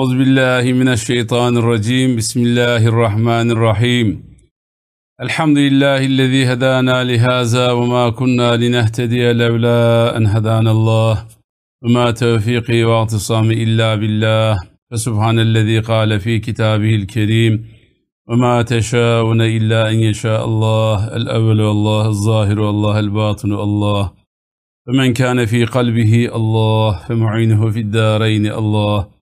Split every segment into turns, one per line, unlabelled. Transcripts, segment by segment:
أعوذ بالله من الشيطان الرجيم. بسم الله الرحمن الرحيم. الحمد لله الذي هدانا لهذا وما كنا لنهتدي لولا أن هدانا الله. وما توفيقي واعتصامي إلا بالله. فسبحان الذي قال في كتابه الكريم وما تشاءون إلا أن يشاء الله الأول والله الظاهر والله الباطن الله فمن كان في قلبه الله فمعينه في الدارين الله.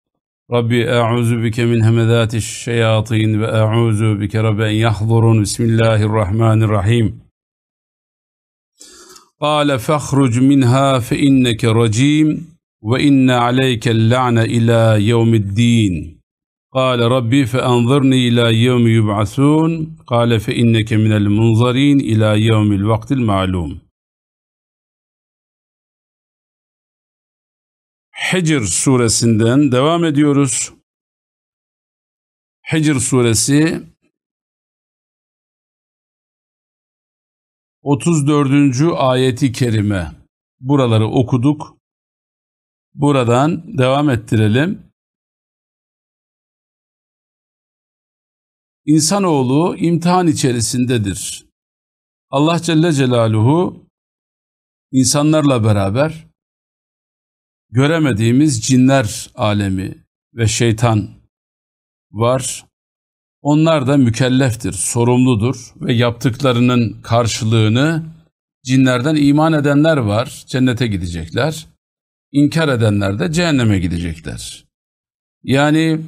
ربي أعوذ بك من همذات الشياطين وأعوذ بك رب أن يحضرون. بسم الله الرحمن الرحيم. قال فاخرج منها فإنك رجيم وإن عليك اللعنة إلى يوم الدين. قال ربي فأنظرني إلى يوم يبعثون. قال فإنك من المنظرين إلى يوم الوقت المعلوم. Hicr suresinden devam ediyoruz. Hicr suresi 34. ayeti kerime. Buraları okuduk. Buradan devam ettirelim. İnsanoğlu imtihan içerisindedir. Allah Celle Celaluhu insanlarla beraber göremediğimiz cinler alemi ve şeytan var. Onlar da mükelleftir, sorumludur ve yaptıklarının karşılığını cinlerden iman edenler var, cennete gidecekler. İnkar edenler de cehenneme gidecekler. Yani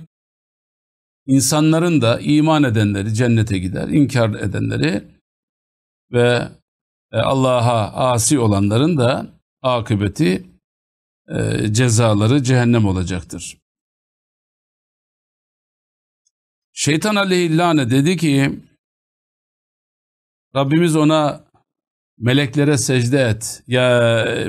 insanların da iman edenleri cennete gider, inkar edenleri ve e, Allah'a asi olanların da akıbeti e, cezaları cehennem olacaktır. Şeytan aleyhillâne dedi ki Rabbimiz ona meleklere secde et ya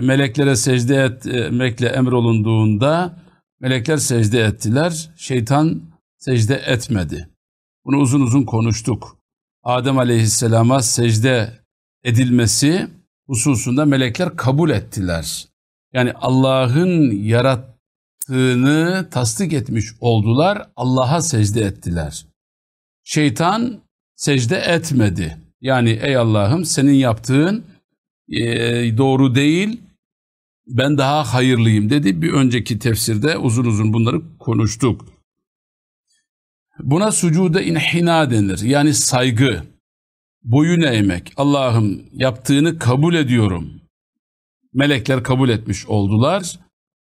meleklere secde etmekle emrolunduğunda melekler secde ettiler. Şeytan secde etmedi. Bunu uzun uzun konuştuk. Adem aleyhisselama secde edilmesi hususunda melekler kabul ettiler. Yani Allah'ın yarattığını tasdik etmiş oldular, Allah'a secde ettiler. Şeytan secde etmedi. Yani ey Allah'ım senin yaptığın e, doğru değil, ben daha hayırlıyım dedi. Bir önceki tefsirde uzun uzun bunları konuştuk. Buna sucuda inhina denir. Yani saygı, boyun eğmek. Allah'ım yaptığını kabul ediyorum melekler kabul etmiş oldular.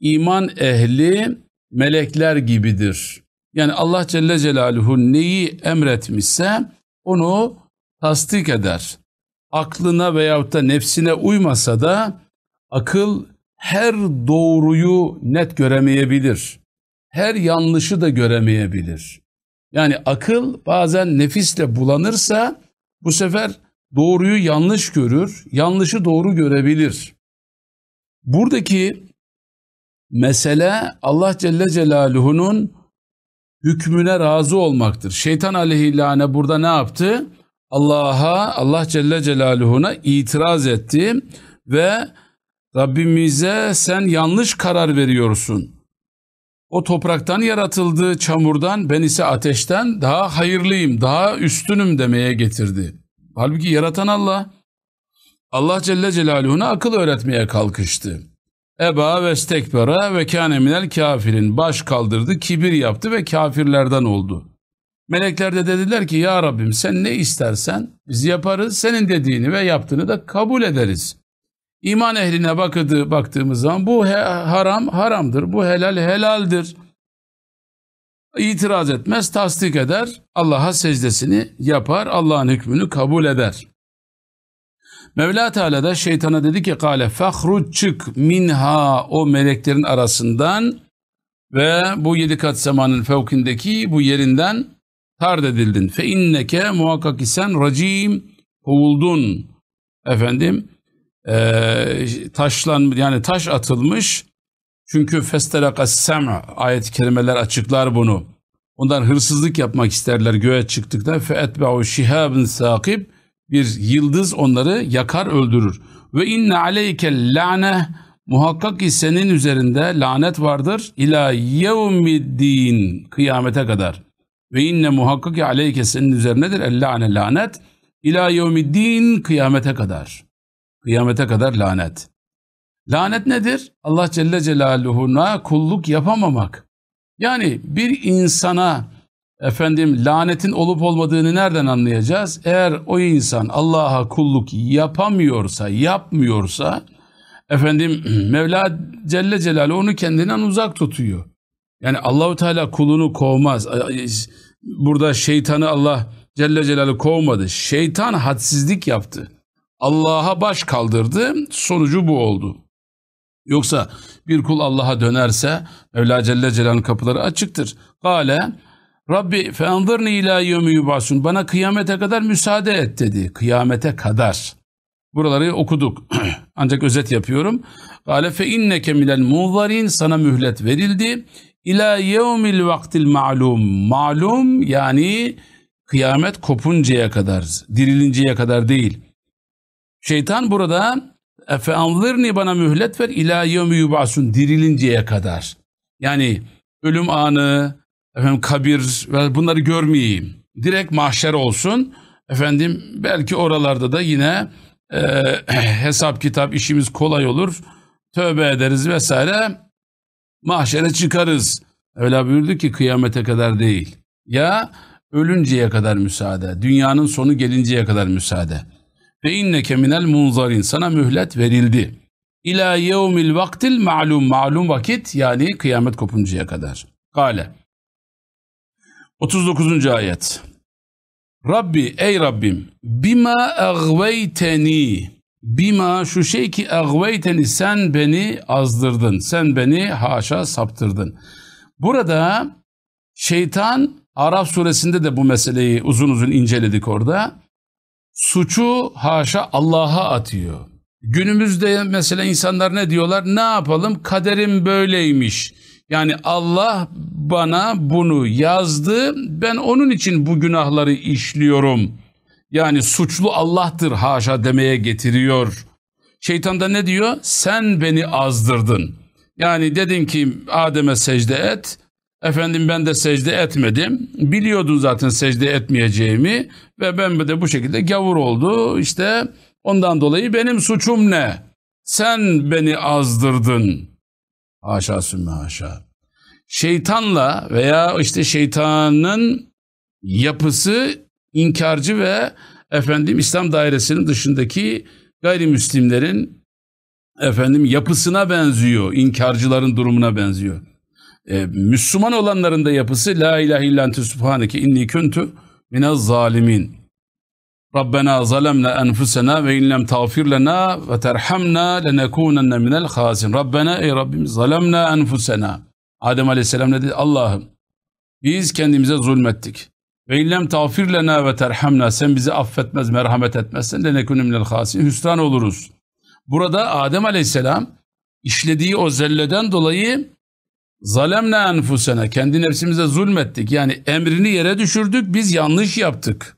İman ehli melekler gibidir. Yani Allah Celle Celaluhu neyi emretmişse onu tasdik eder. Aklına veyahut da nefsine uymasa da akıl her doğruyu net göremeyebilir. Her yanlışı da göremeyebilir. Yani akıl bazen nefisle bulanırsa bu sefer doğruyu yanlış görür, yanlışı doğru görebilir. Buradaki mesele Allah Celle Celaluhu'nun hükmüne razı olmaktır. Şeytan aleyhillâne burada ne yaptı? Allah'a, Allah Celle Celaluhu'na itiraz etti ve Rabbimize sen yanlış karar veriyorsun. O topraktan yaratıldığı çamurdan ben ise ateşten daha hayırlıyım, daha üstünüm demeye getirdi. Halbuki yaratan Allah. Allah Celle Celaluhu'na akıl öğretmeye kalkıştı. Eba ve stekbera ve kâne minel kafirin. Baş kaldırdı, kibir yaptı ve kafirlerden oldu. Melekler de dediler ki ya Rabbim sen ne istersen biz yaparız. Senin dediğini ve yaptığını da kabul ederiz. İman ehline bakıdı, baktığımız zaman bu haram haramdır, bu helal helaldir. İtiraz etmez, tasdik eder, Allah'a secdesini yapar, Allah'ın hükmünü kabul eder. Mevla Teala da şeytana dedi ki kale fahru çık minha o meleklerin arasından ve bu yedi kat semanın fevkindeki bu yerinden tard edildin. Fe inneke muhakkak isen racim kovuldun. Efendim e, taşlan yani taş atılmış çünkü festerakas sem'a ayet-i kerimeler açıklar bunu. Ondan hırsızlık yapmak isterler göğe çıktıkta fe etba'u şihabın sakib bir yıldız onları yakar öldürür. Ve inne aleyke la'ne muhakkak ki senin üzerinde lanet vardır ila yevmiddin kıyamete kadar. Ve inne muhakkak ki aleyke senin üzerinedir ellâne lanet ila yevmiddin kıyamete kadar. Kıyamete kadar lanet. Lanet nedir? Allah Celle Celaluhu'na kulluk yapamamak. Yani bir insana efendim lanetin olup olmadığını nereden anlayacağız? Eğer o insan Allah'a kulluk yapamıyorsa, yapmıyorsa efendim Mevla Celle Celaluhu onu kendinden uzak tutuyor. Yani Allahu Teala kulunu kovmaz. Burada şeytanı Allah Celle Celaluhu kovmadı. Şeytan hadsizlik yaptı. Allah'a baş kaldırdı. Sonucu bu oldu. Yoksa bir kul Allah'a dönerse Mevla Celle Celaluhu'nun kapıları açıktır. Gale Rabbi feanzırni ila yevmi yubasun. Bana kıyamete kadar müsaade et dedi. Kıyamete kadar. Buraları okuduk. Ancak özet yapıyorum. Gale fe inneke minel munzarin. Sana mühlet verildi. İlâ yevmil vaktil ma'lum. Malum yani kıyamet kopuncaya kadar, dirilinceye kadar değil. Şeytan burada Efe anzırni bana mühlet ver ila yevmi yubasun dirilinceye kadar. Yani ölüm anı, efendim kabir bunları görmeyeyim. Direkt mahşer olsun. Efendim belki oralarda da yine e, hesap kitap işimiz kolay olur. Tövbe ederiz vesaire. Mahşere çıkarız. Öyle buyurdu ki kıyamete kadar değil. Ya ölünceye kadar müsaade. Dünyanın sonu gelinceye kadar müsaade. Ve inneke minel munzarin. Sana mühlet verildi. İlâ yevmil vaktil ma'lum. Ma'lum vakit yani kıyamet kopuncaya kadar. Kale. 39. ayet. Rabbi ey Rabbim bima agveyteni bima şu şey ki agveyteni sen beni azdırdın sen beni haşa saptırdın. Burada şeytan Araf suresinde de bu meseleyi uzun uzun inceledik orada. Suçu haşa Allah'a atıyor. Günümüzde mesela insanlar ne diyorlar? Ne yapalım? Kaderim böyleymiş. Yani Allah bana bunu yazdı. Ben onun için bu günahları işliyorum. Yani suçlu Allah'tır haşa demeye getiriyor. Şeytan da ne diyor? Sen beni azdırdın. Yani dedin ki Adem'e secde et. Efendim ben de secde etmedim. Biliyordun zaten secde etmeyeceğimi ve ben de bu şekilde gavur oldu. İşte ondan dolayı benim suçum ne? Sen beni azdırdın. Haşa sümme haşa. Şeytanla veya işte şeytanın yapısı inkarcı ve efendim İslam dairesinin dışındaki gayrimüslimlerin efendim yapısına benziyor. inkarcıların durumuna benziyor. Ee, Müslüman olanların da yapısı La ilahe illan subhaneke inni kuntu minez zalimin. Rabbena zalemna enfusena ve in lem tağfir lena ve terhamna lenekunenne minel khazin. Rabbena ey Rabbimiz zalemna enfusena. Adem Aleyhisselam dedi? Allah'ım biz kendimize zulmettik. Ve illem tağfir lena ve terhamna sen bizi affetmez, merhamet etmezsen lenekunu minel khazin. Hüsran oluruz. Burada Adem Aleyhisselam işlediği o zelleden dolayı zalemna enfusena kendi nefsimize zulmettik. Yani emrini yere düşürdük biz yanlış yaptık.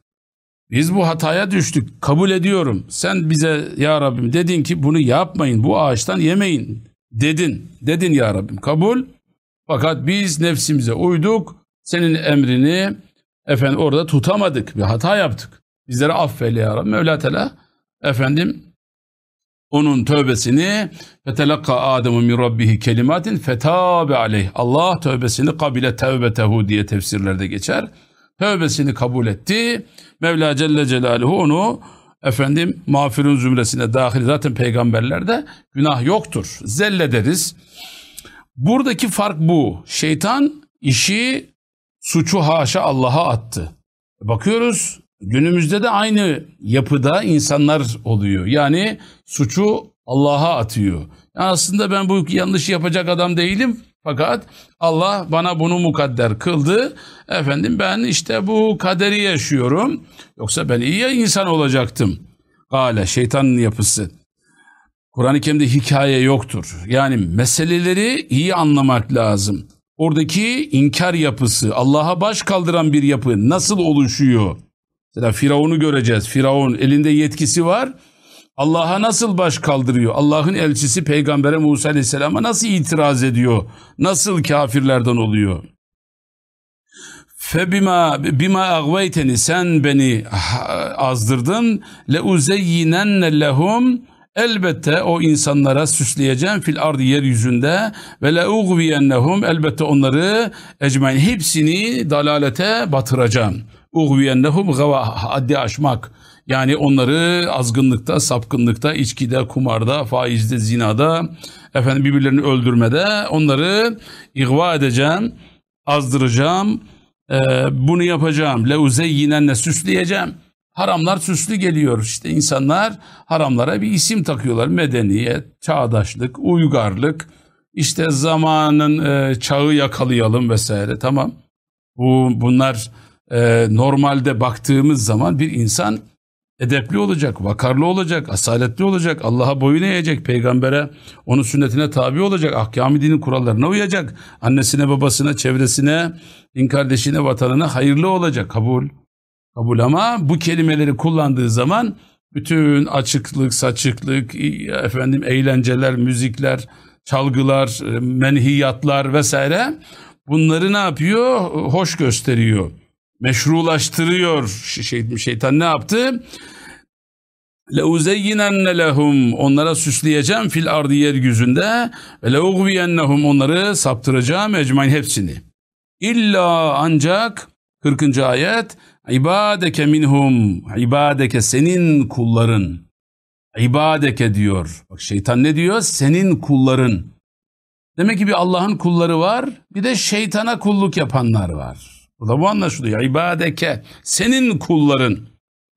Biz bu hataya düştük. Kabul ediyorum. Sen bize ya Rabbim dedin ki bunu yapmayın. Bu ağaçtan yemeyin. Dedin. Dedin ya Rabbim. Kabul. Fakat biz nefsimize uyduk. Senin emrini efendim orada tutamadık. Bir hata yaptık. Bizleri affeyle ya Rabbi. Mevla Teala efendim onun tövbesini fetelakka Adem'u min rabbihi kelimatin fetabe aleyh. Allah tövbesini kabile tevbetehu diye tefsirlerde geçer. Tövbesini kabul etti. Mevla Celle Celaluhu onu efendim mağfirun zümresine dahil zaten peygamberlerde günah yoktur. Zellederiz. Buradaki fark bu. Şeytan işi suçu haşa Allah'a attı. Bakıyoruz günümüzde de aynı yapıda insanlar oluyor. Yani suçu Allah'a atıyor. Yani aslında ben bu yanlış yapacak adam değilim. Fakat Allah bana bunu mukadder kıldı. Efendim ben işte bu kaderi yaşıyorum. Yoksa ben iyi insan olacaktım. Gale şeytanın yapısı. Kur'an-ı Kerim'de hikaye yoktur. Yani meseleleri iyi anlamak lazım. Oradaki inkar yapısı, Allah'a baş kaldıran bir yapı nasıl oluşuyor? Mesela Firavun'u göreceğiz. Firavun elinde yetkisi var Allah'a nasıl baş kaldırıyor? Allah'ın elçisi Peygambere Musa Aleyhisselam'a nasıl itiraz ediyor? Nasıl kafirlerden oluyor? Febima bima agveyteni sen beni azdırdın le uzeyyinenne lehum elbette o insanlara süsleyeceğim fil ardı yeryüzünde ve le ugviyennehum elbette onları ecmain hepsini dalalete batıracağım. Ugviyennehum gava haddi aşmak yani onları azgınlıkta, sapkınlıkta, içkide, kumarda, faizde, zinada, efendim birbirlerini öldürmede onları ihva edeceğim, azdıracağım, e, bunu yapacağım. Leuzeyyinenne süsleyeceğim. Haramlar süslü geliyor. İşte insanlar haramlara bir isim takıyorlar. Medeniyet, çağdaşlık, uygarlık, işte zamanın e, çağı yakalayalım vesaire. Tamam. Bu bunlar e, normalde baktığımız zaman bir insan edepli olacak, vakarlı olacak, asaletli olacak, Allah'a boyun eğecek, peygambere, onun sünnetine tabi olacak, ahkam dinin kurallarına uyacak, annesine, babasına, çevresine, din kardeşine, vatanına hayırlı olacak, kabul. Kabul ama bu kelimeleri kullandığı zaman bütün açıklık, saçıklık, efendim eğlenceler, müzikler, çalgılar, menhiyatlar vesaire bunları ne yapıyor? Hoş gösteriyor meşrulaştırıyor. Şey, şeytan ne yaptı? لَاُزَيِّنَنَّ لَهُمْ Onlara süsleyeceğim fil ardı yeryüzünde ve لَاُغْوِيَنَّهُمْ Onları saptıracağım ecmain hepsini. İlla ancak 40. ayet ibadeke minhum ibadeke senin kulların ibadeke diyor. Bak şeytan ne diyor? Senin kulların. Demek ki bir Allah'ın kulları var bir de şeytana kulluk yapanlar var. Burada bu anlaşılıyor. İbadeke senin kulların.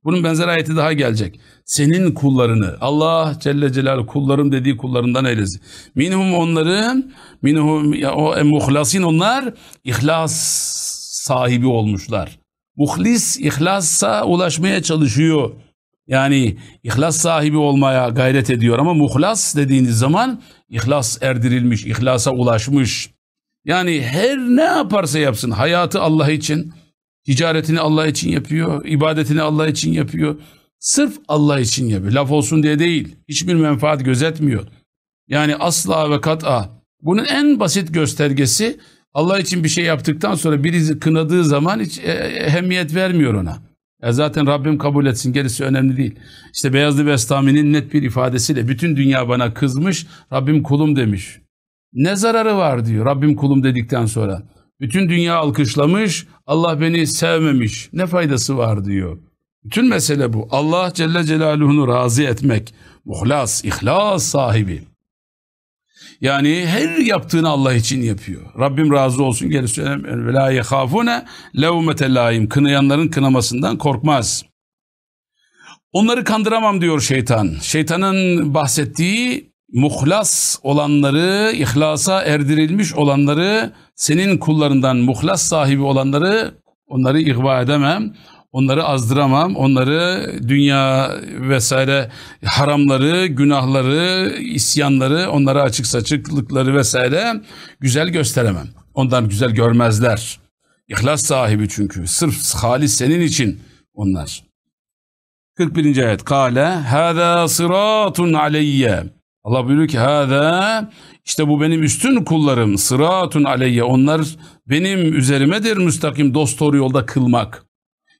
Bunun benzer ayeti daha gelecek. Senin kullarını Allah Celle Celaluhu kullarım dediği kullarından eylesin. Minhum onları minhum ya o e, muhlasin onlar ihlas sahibi olmuşlar. Muhlis ihlassa ulaşmaya çalışıyor. Yani ihlas sahibi olmaya gayret ediyor ama muhlas dediğiniz zaman ihlas erdirilmiş, ihlasa ulaşmış. Yani her ne yaparsa yapsın hayatı Allah için, ticaretini Allah için yapıyor, ibadetini Allah için yapıyor. Sırf Allah için yapıyor. Laf olsun diye değil. Hiçbir menfaat gözetmiyor. Yani asla ve kat'a. Bunun en basit göstergesi Allah için bir şey yaptıktan sonra birisi kınadığı zaman hiç e, ehemmiyet vermiyor ona. Ya zaten Rabbim kabul etsin gerisi önemli değil. İşte Beyazlı Bestami'nin net bir ifadesiyle bütün dünya bana kızmış Rabbim kulum demiş. Ne zararı var diyor Rabbim kulum dedikten sonra. Bütün dünya alkışlamış, Allah beni sevmemiş. Ne faydası var diyor. Bütün mesele bu. Allah Celle Celaluhu'nu razı etmek. Muhlas, ihlas sahibi. Yani her yaptığını Allah için yapıyor. Rabbim razı olsun gerisi önemli. Ve la yehafune levmete. Kınayanların kınamasından korkmaz. Onları kandıramam diyor şeytan. Şeytanın bahsettiği muhlas olanları, ihlasa erdirilmiş olanları, senin kullarından muhlas sahibi olanları onları ihva edemem. Onları azdıramam, onları dünya vesaire haramları, günahları, isyanları, onlara açık saçıklıkları vesaire güzel gösteremem. Ondan güzel görmezler. İhlas sahibi çünkü. Sırf halis senin için onlar. 41. ayet. Kale hâzâ sıratun aleyye. Allah buyuruyor ki hâzâ işte bu benim üstün kullarım sıratun aleyye onlar benim üzerimedir müstakim dost doğru yolda kılmak.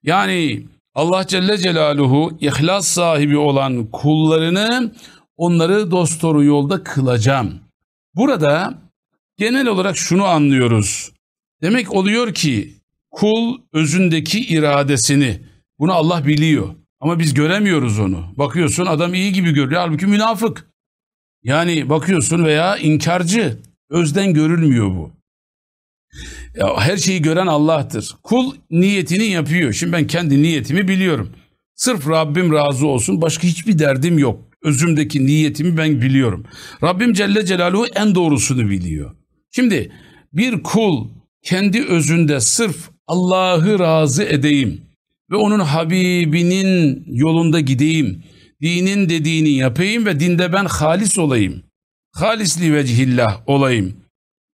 Yani Allah Celle Celaluhu ihlas sahibi olan kullarını onları dost doğru yolda kılacağım. Burada genel olarak şunu anlıyoruz. Demek oluyor ki kul özündeki iradesini bunu Allah biliyor. Ama biz göremiyoruz onu. Bakıyorsun adam iyi gibi görüyor halbuki münafık. Yani bakıyorsun veya inkarcı. Özden görülmüyor bu. Ya her şeyi gören Allah'tır. Kul niyetini yapıyor. Şimdi ben kendi niyetimi biliyorum. Sırf Rabbim razı olsun başka hiçbir derdim yok. Özümdeki niyetimi ben biliyorum. Rabbim Celle Celaluhu en doğrusunu biliyor. Şimdi bir kul kendi özünde sırf Allah'ı razı edeyim ve onun Habibinin yolunda gideyim dinin dediğini yapayım ve dinde ben halis olayım. Halisli vecihillah olayım.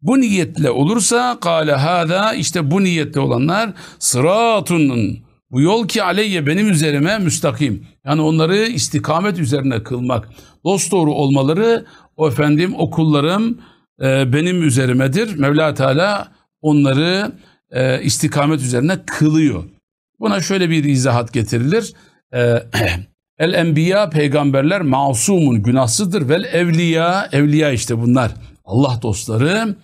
Bu niyetle olursa kâle hâzâ işte bu niyetle olanlar sıratun Bu yol ki aleyye benim üzerime müstakim. Yani onları istikamet üzerine kılmak. Dost doğru olmaları o efendim okullarım e, benim üzerimedir. Mevla Teala onları e, istikamet üzerine kılıyor. Buna şöyle bir izahat getirilir. E, El enbiya peygamberler masumun günahsızdır. Vel evliya evliya işte bunlar. Allah dostları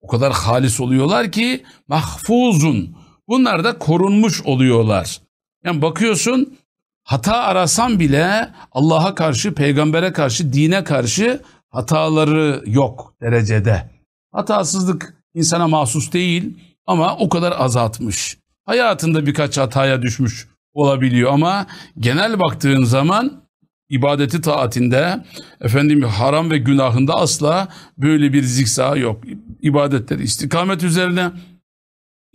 o kadar halis oluyorlar ki mahfuzun. Bunlar da korunmuş oluyorlar. Yani bakıyorsun hata arasan bile Allah'a karşı, peygambere karşı, dine karşı hataları yok derecede. Hatasızlık insana mahsus değil ama o kadar azaltmış. Hayatında birkaç hataya düşmüş olabiliyor ama genel baktığın zaman ibadeti taatinde efendim haram ve günahında asla böyle bir zikza yok. İbadetleri istikamet üzerine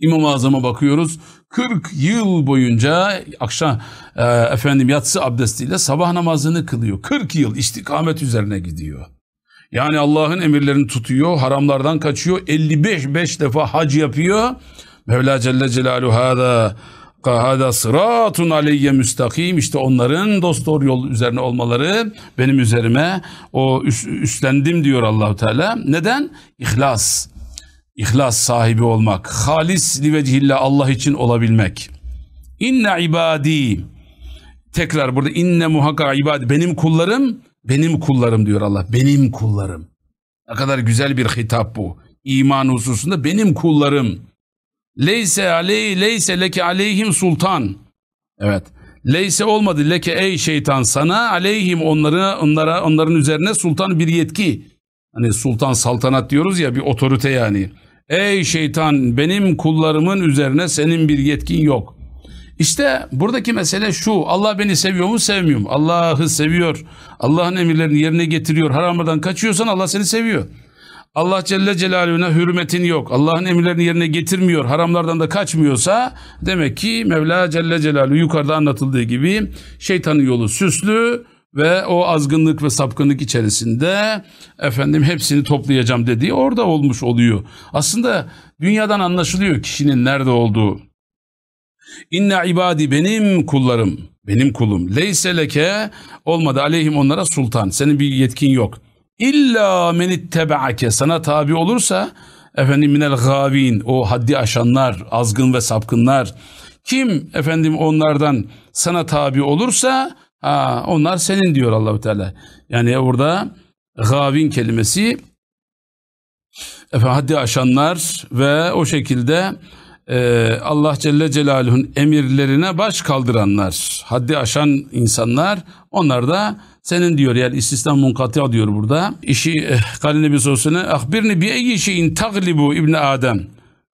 İmam-ı Azam'a bakıyoruz. 40 yıl boyunca akşam e, efendim yatsı abdestiyle sabah namazını kılıyor. 40 yıl istikamet üzerine gidiyor. Yani Allah'ın emirlerini tutuyor, haramlardan kaçıyor. 55 5 defa hac yapıyor. Mevla Celle Celaluhu hada Hada sıratun aleyye müstakim işte onların dost doğru yol üzerine olmaları benim üzerime o üstlendim diyor Allahu Teala. Neden? İhlas. İhlas sahibi olmak. Halis li vecihillah Allah için olabilmek. İnne ibadi tekrar burada inne muhakka ibadi benim kullarım benim kullarım diyor Allah. Benim kullarım. Ne kadar güzel bir hitap bu. İman hususunda benim kullarım. Leyse aleyhi leyse leke aleyhim sultan. Evet. Leyse olmadı leke ey şeytan sana aleyhim onları onlara onların üzerine sultan bir yetki. Hani sultan saltanat diyoruz ya bir otorite yani. Ey şeytan benim kullarımın üzerine senin bir yetkin yok. İşte buradaki mesele şu. Allah beni seviyor mu sevmiyor mu? Allah'ı seviyor. Allah'ın emirlerini yerine getiriyor. Haramlardan kaçıyorsan Allah seni seviyor. Allah Celle Celaluhu'na hürmetin yok. Allah'ın emirlerini yerine getirmiyor. Haramlardan da kaçmıyorsa demek ki Mevla Celle Celaluhu yukarıda anlatıldığı gibi şeytanın yolu süslü ve o azgınlık ve sapkınlık içerisinde efendim hepsini toplayacağım dediği orada olmuş oluyor. Aslında dünyadan anlaşılıyor kişinin nerede olduğu. İnne ibadi benim kullarım, benim kulum. Leyse leke olmadı aleyhim onlara sultan. Senin bir yetkin yok. İlla men ittebaake sana tabi olursa efendim minel gavin o haddi aşanlar, azgın ve sapkınlar kim efendim onlardan sana tabi olursa ha, onlar senin diyor Allahu Teala. Yani burada gavin kelimesi efendim haddi aşanlar ve o şekilde e, Allah Celle Celaluhu'nun emirlerine baş kaldıranlar, haddi aşan insanlar onlar da senin diyor yani istisna munkati diyor burada. İşi eh, kaline bir sorusuna ahbirni bi eyyi şeyin taglibu İbni Adem.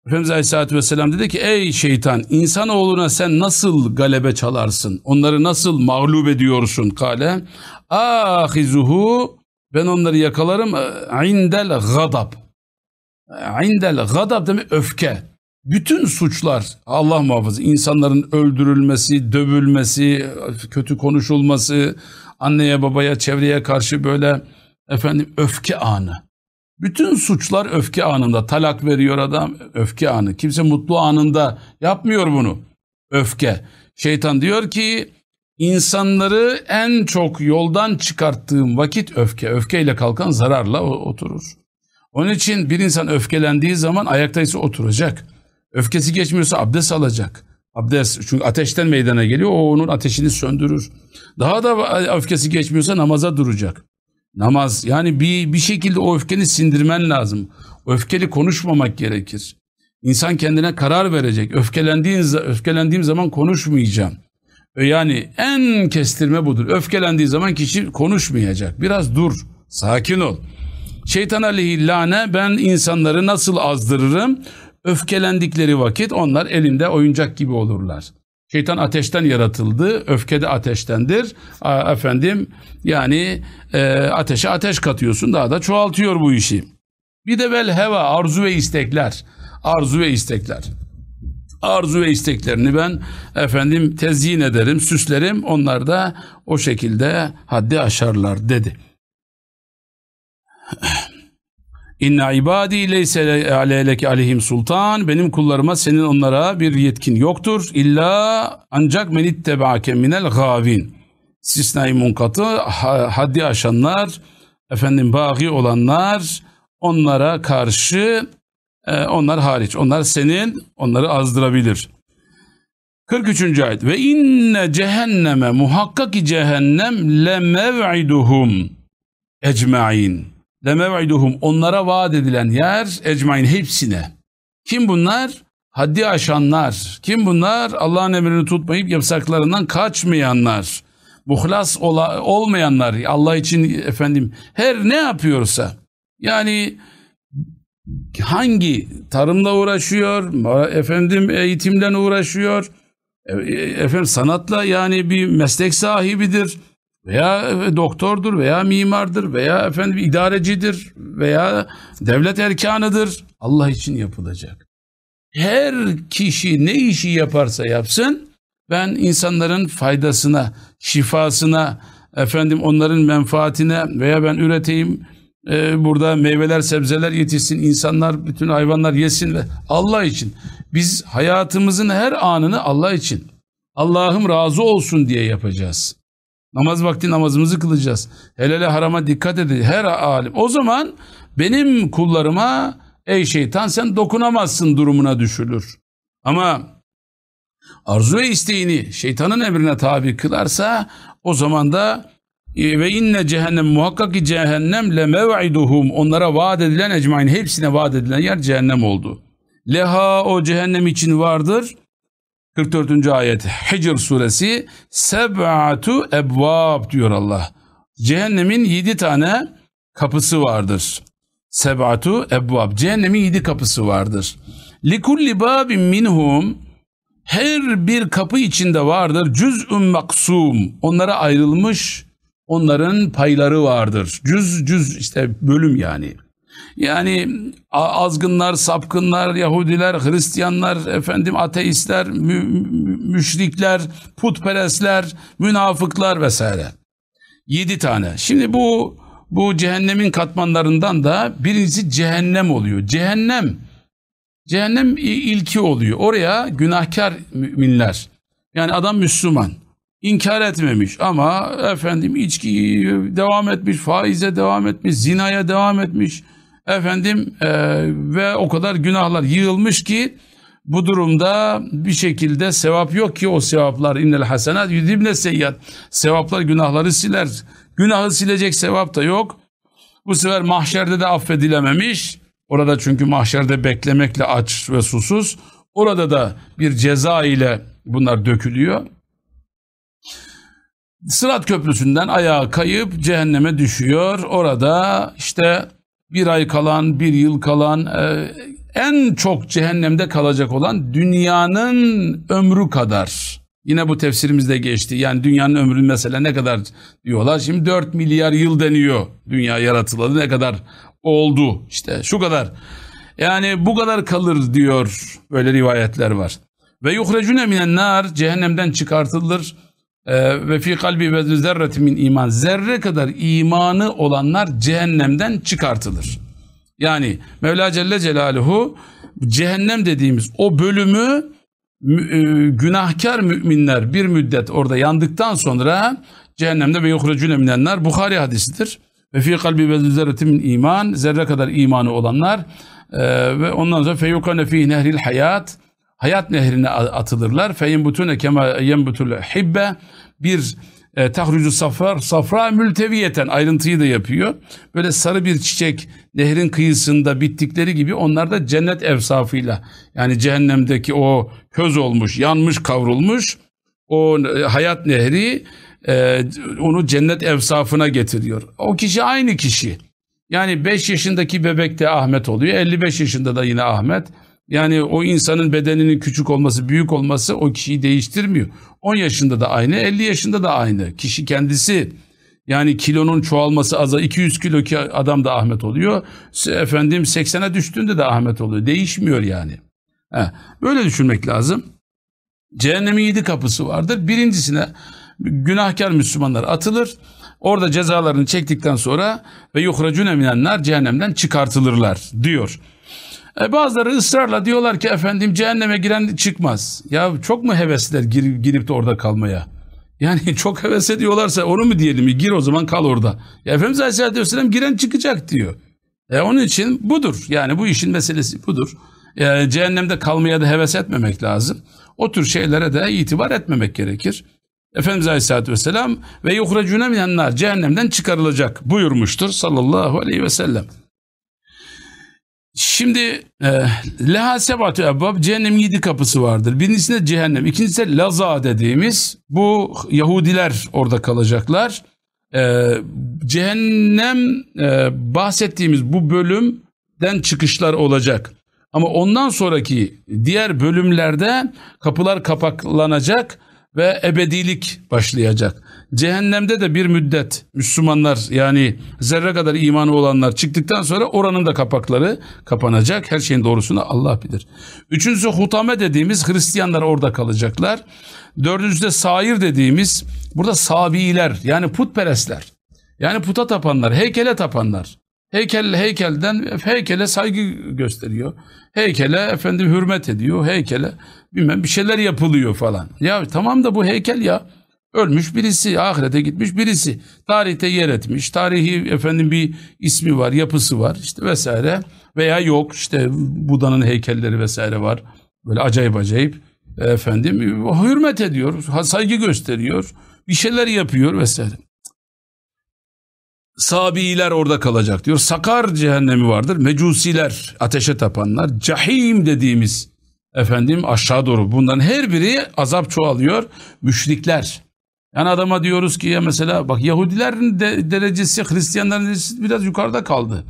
Efendimiz Aleyhisselatü Vesselam dedi ki ey şeytan insanoğluna sen nasıl galebe çalarsın? Onları nasıl mağlup ediyorsun? Kale ahizuhu ben onları yakalarım eh, indel gadab. İndel gadab demek öfke. Bütün suçlar Allah muhafaza insanların öldürülmesi, dövülmesi, kötü konuşulması, anneye babaya çevreye karşı böyle efendim öfke anı. Bütün suçlar öfke anında. Talak veriyor adam öfke anı. Kimse mutlu anında yapmıyor bunu. Öfke. Şeytan diyor ki insanları en çok yoldan çıkarttığım vakit öfke. Öfkeyle kalkan zararla oturur. Onun için bir insan öfkelendiği zaman ayaktaysa oturacak. Öfkesi geçmiyorsa abdest alacak. Abdest çünkü ateşten meydana geliyor. O onun ateşini söndürür. Daha da öfkesi geçmiyorsa namaza duracak. Namaz yani bir, bir şekilde o öfkeni sindirmen lazım. öfkeli konuşmamak gerekir. İnsan kendine karar verecek. Öfkelendiğin, öfkelendiğim zaman konuşmayacağım. Yani en kestirme budur. Öfkelendiği zaman kişi konuşmayacak. Biraz dur, sakin ol. Şeytan aleyhillâne ben insanları nasıl azdırırım? Öfkelendikleri vakit onlar elinde oyuncak gibi olurlar. Şeytan ateşten yaratıldı, öfke de ateştendir. Efendim yani e, ateşe ateş katıyorsun daha da çoğaltıyor bu işi. Bir de vel heva arzu ve istekler. Arzu ve istekler. Arzu ve isteklerini ben efendim tezyin ederim, süslerim. Onlar da o şekilde haddi aşarlar dedi. İnna ibadi leyse aleyke aleyhim sultan. Benim kullarıma senin onlara bir yetkin yoktur. İlla ancak menittebaake minel gavin. İstisnai munkatı haddi aşanlar, efendim bagi olanlar, onlara karşı e, onlar hariç. Onlar senin, onları azdırabilir. 43. ayet. Ve inne cehenneme muhakkak ki cehennem le mev'iduhum ecmain. Le mev'iduhum onlara vaat edilen yer ecmain hepsine. Kim bunlar? Haddi aşanlar. Kim bunlar? Allah'ın emrini tutmayıp yasaklarından kaçmayanlar. Muhlas ola, olmayanlar. Allah için efendim her ne yapıyorsa. Yani hangi tarımla uğraşıyor, efendim eğitimden uğraşıyor, e, efendim sanatla yani bir meslek sahibidir veya doktordur veya mimardır veya efendim idarecidir veya devlet erkanıdır. Allah için yapılacak. Her kişi ne işi yaparsa yapsın ben insanların faydasına, şifasına, efendim onların menfaatine veya ben üreteyim e, burada meyveler, sebzeler yetişsin, insanlar, bütün hayvanlar yesin ve Allah için. Biz hayatımızın her anını Allah için, Allah'ım razı olsun diye yapacağız. Namaz vakti namazımızı kılacağız. Hele harama dikkat edin. Her alim. O zaman benim kullarıma ey şeytan sen dokunamazsın durumuna düşülür. Ama arzu ve isteğini şeytanın emrine tabi kılarsa o zaman da e, ve inne cehennem muhakkak ki cehennem le mev'iduhum onlara vaat edilen ecmain hepsine vaat edilen yer cehennem oldu. Leha o cehennem için vardır. 44. ayet Hicr suresi seb'atu ebvab diyor Allah. Cehennemin yedi tane kapısı vardır. Seb'atu ebvab. Cehennemin yedi kapısı vardır. Likulli babin minhum her bir kapı içinde vardır cüz'ün maksum. Onlara ayrılmış onların payları vardır. Cüz cüz işte bölüm yani. Yani azgınlar, sapkınlar, Yahudiler, Hristiyanlar, efendim ateistler, mü, müşrikler, putperestler, münafıklar vesaire. Yedi tane. Şimdi bu bu cehennemin katmanlarından da birincisi cehennem oluyor. Cehennem cehennem ilki oluyor. Oraya günahkar müminler. Yani adam Müslüman inkar etmemiş ama efendim içki devam etmiş, faize devam etmiş, zinaya devam etmiş efendim e, ve o kadar günahlar yığılmış ki bu durumda bir şekilde sevap yok ki o sevaplar. İnnel hasenat yudibne seyyat sevaplar günahları siler. Günahı silecek sevap da yok. Bu sefer mahşerde de affedilememiş. Orada çünkü mahşerde beklemekle aç ve susuz. Orada da bir ceza ile bunlar dökülüyor. Sırat Köprüsü'nden ayağa kayıp cehenneme düşüyor. Orada işte bir ay kalan, bir yıl kalan, e, en çok cehennemde kalacak olan dünyanın ömrü kadar. Yine bu tefsirimizde geçti. Yani dünyanın ömrü mesela ne kadar diyorlar. Şimdi 4 milyar yıl deniyor dünya yaratılalı. Ne kadar oldu işte şu kadar. Yani bu kadar kalır diyor. Böyle rivayetler var. Ve yuhrecune minen nar cehennemden çıkartılır ve fi kalbi ve zerreti min iman. Zerre kadar imanı olanlar cehennemden çıkartılır. Yani Mevla Celle Celaluhu cehennem dediğimiz o bölümü e, günahkar müminler bir müddet orada yandıktan sonra cehennemde ve yuhrecune minenler Bukhari hadisidir. Ve fi kalbi ve zerreti min iman zerre kadar imanı olanlar e, ve ondan sonra feyukane fi nehril hayat hayat nehrine atılırlar. Feyin butune kema yenbutul hibbe bir e, tahrucu safra, safra mülteviyeten ayrıntıyı da yapıyor. Böyle sarı bir çiçek nehrin kıyısında bittikleri gibi onlar da cennet evsafıyla yani cehennemdeki o köz olmuş, yanmış, kavrulmuş o e, hayat nehri e, onu cennet evsafına getiriyor. O kişi aynı kişi. Yani 5 yaşındaki bebek de Ahmet oluyor. 55 yaşında da yine Ahmet. Yani o insanın bedeninin küçük olması, büyük olması o kişiyi değiştirmiyor. 10 yaşında da aynı, 50 yaşında da aynı. Kişi kendisi yani kilonun çoğalması aza 200 kilo ki adam da Ahmet oluyor. Efendim 80'e düştüğünde de Ahmet oluyor. Değişmiyor yani. He, böyle düşünmek lazım. Cehennemin yedi kapısı vardır. Birincisine günahkar Müslümanlar atılır. Orada cezalarını çektikten sonra ve yuhracune minenler cehennemden çıkartılırlar diyor. E bazıları ısrarla diyorlar ki efendim cehenneme giren çıkmaz. Ya çok mu hevesler girip, girip de orada kalmaya? Yani çok heves ediyorlarsa onu mu diyelim? Gir o zaman kal orada. Ya Efendimiz Aleyhisselatü Vesselam giren çıkacak diyor. E onun için budur. Yani bu işin meselesi budur. E, cehennemde kalmaya da heves etmemek lazım. O tür şeylere de itibar etmemek gerekir. Efendimiz Aleyhisselatü Vesselam ve yuhracune minennar cehennemden çıkarılacak buyurmuştur sallallahu aleyhi ve sellem. Şimdi e, leha sebatü ebbab cehennem yedi kapısı vardır. Birincisinde cehennem, ikincisi de laza dediğimiz bu Yahudiler orada kalacaklar. E, cehennem e, bahsettiğimiz bu bölümden çıkışlar olacak. Ama ondan sonraki diğer bölümlerde kapılar kapaklanacak ve ebedilik başlayacak. Cehennemde de bir müddet Müslümanlar yani zerre kadar imanı olanlar çıktıktan sonra oranın da kapakları kapanacak. Her şeyin doğrusunu Allah bilir. Üçüncüsü hutame dediğimiz Hristiyanlar orada kalacaklar. Dördüncüsü de sair dediğimiz burada sabiler yani putperestler. Yani puta tapanlar, heykele tapanlar. Heykel heykelden heykele saygı gösteriyor. Heykele efendim hürmet ediyor. Heykele bilmem bir şeyler yapılıyor falan. Ya tamam da bu heykel ya ölmüş birisi, ahirete gitmiş birisi. Tarihte yer etmiş. Tarihi efendim bir ismi var, yapısı var işte vesaire. Veya yok işte Buda'nın heykelleri vesaire var. Böyle acayip acayip efendim hürmet ediyor, saygı gösteriyor, bir şeyler yapıyor vesaire. Sabiler orada kalacak diyor. Sakar cehennemi vardır. Mecusiler, ateşe tapanlar. Cahim dediğimiz efendim aşağı doğru. Bunların her biri azap çoğalıyor. Müşrikler. Yani adama diyoruz ki ya mesela bak Yahudilerin de, derecesi Hristiyanların derecesi biraz yukarıda kaldı.